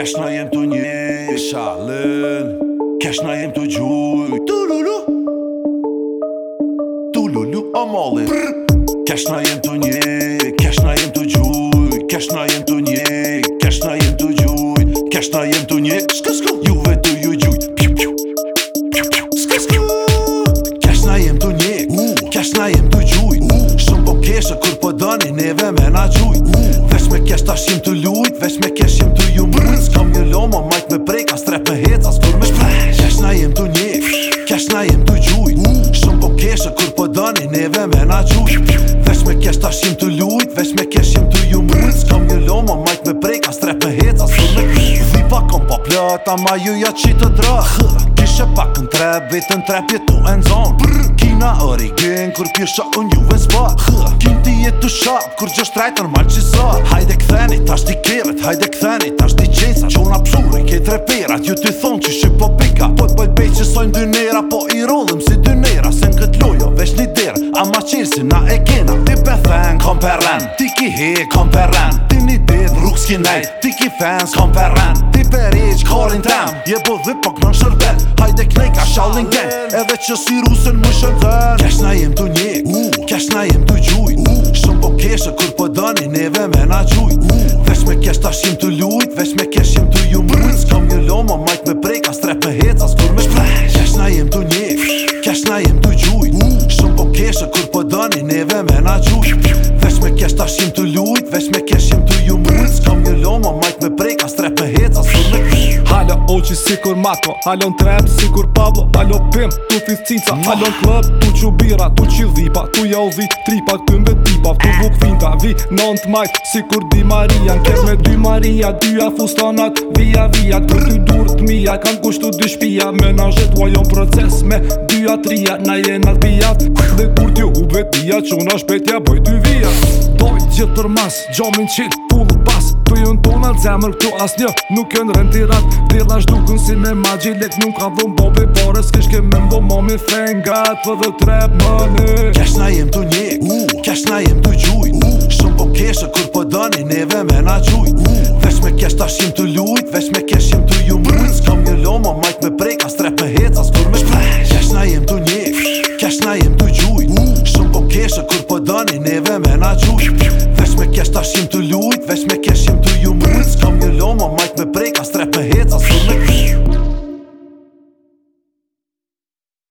Kesh na jem të një shalën Kesh na jem të gjuj, Tu lulu Tu lulu a mollin Prr Kesh na jem të një Kesh na jem të gjuj Kesh na jem të një Kesh na jem të gjurë Kesh na jem të një Juve të ju gjuj Piu piu Piu piu Kesh na jem të një jem të Shumë po keshë, kur po dani neve me na gjurë jem të gjujt Shumë po keshë kur po dëni neve me na gjujt Vesh me kesh tash jem të lujt Vesh me kesh jem të ju mërët Ska një loma majt me brejk as strep me hec a të me Dhipa kom po plët ama ju ja qitë të drë Kishe pak në trep, vitë në trep jetu e në zonë na ori gen kur pisha un ju ves pa kim ti je tu shop kur jo shtrajt normal qi so hajde ktheni tash ti kirit hajde ktheni tash ti qesa qo na psur i ke trepera ju ty thon qi shi po pika po t'boj bej qi sojn dy po i rollim si dy Sen se lojo vesh një dir a ma qir si na e kena ti pe fan kom per ren ti ki he kom per ren ti një dit rrug s'ki nejt ti ki fans kom ti per je po k'non shërbet qallin gen Edhe që si rusën më shëndën Kesh na jem të njek uh, Kesh na jem të gjujt uh, Shëm po keshë kur po dëni Neve me na gjujt uh, Vesh me kesh ta shim të lujt Vesh me kesh jem të ju mërë S'kam një lomo majt me prejk As trep me hec as kur me shpesh Kesh na jem të njek Kesh na jem të gjujt uh, Shëm po keshë kur po dëni Neve me na gjujt Vesh me kesh ta shim të lujt Vesh me kesh jem të ju mërë S'kam një lomo majt me prejk halë oqi si kur mako Halon trem si kur pablo Halon pim, tu fisinca Halon klëb, tu qu bira, tu qi dhipa Tu ja u dhi tripa, të mbe tipa Tu vuk finta, vi non të majt Si kur di maria, në kjer me dy maria Dyja fustanat, via via Të ty dur të mija, kam kushtu dy shpia Menajet, uajon proces me dyja tria Na jena të bijat Dhe kur t'ju u vetia, që una shpetja Boj dy via Doj gjithë tërmas, gjomin qil Pullu pa Kujën tunel zemër këtu një Nuk kën rëntirat Dilla shdukën si me magji Lek nuk ka dhëm bobi Pore s'kish ke me mdo momi Fengat për dhe trep mëni Kesh na jem të njek Kesh na jem të gjujt Shumë po keshë kur po dëni Neve me na gjujt Vesh me kesh të ashim të lujt Vesh me kesh jem të ju mërë një lomo majt me prejk As trep me hec as kur me shprej Kesh na jem të njek tani neve me na gjush Vesh me kesh tashim të lujt, vesh me keshim të ju mujt S'kam një loma, majt me prej,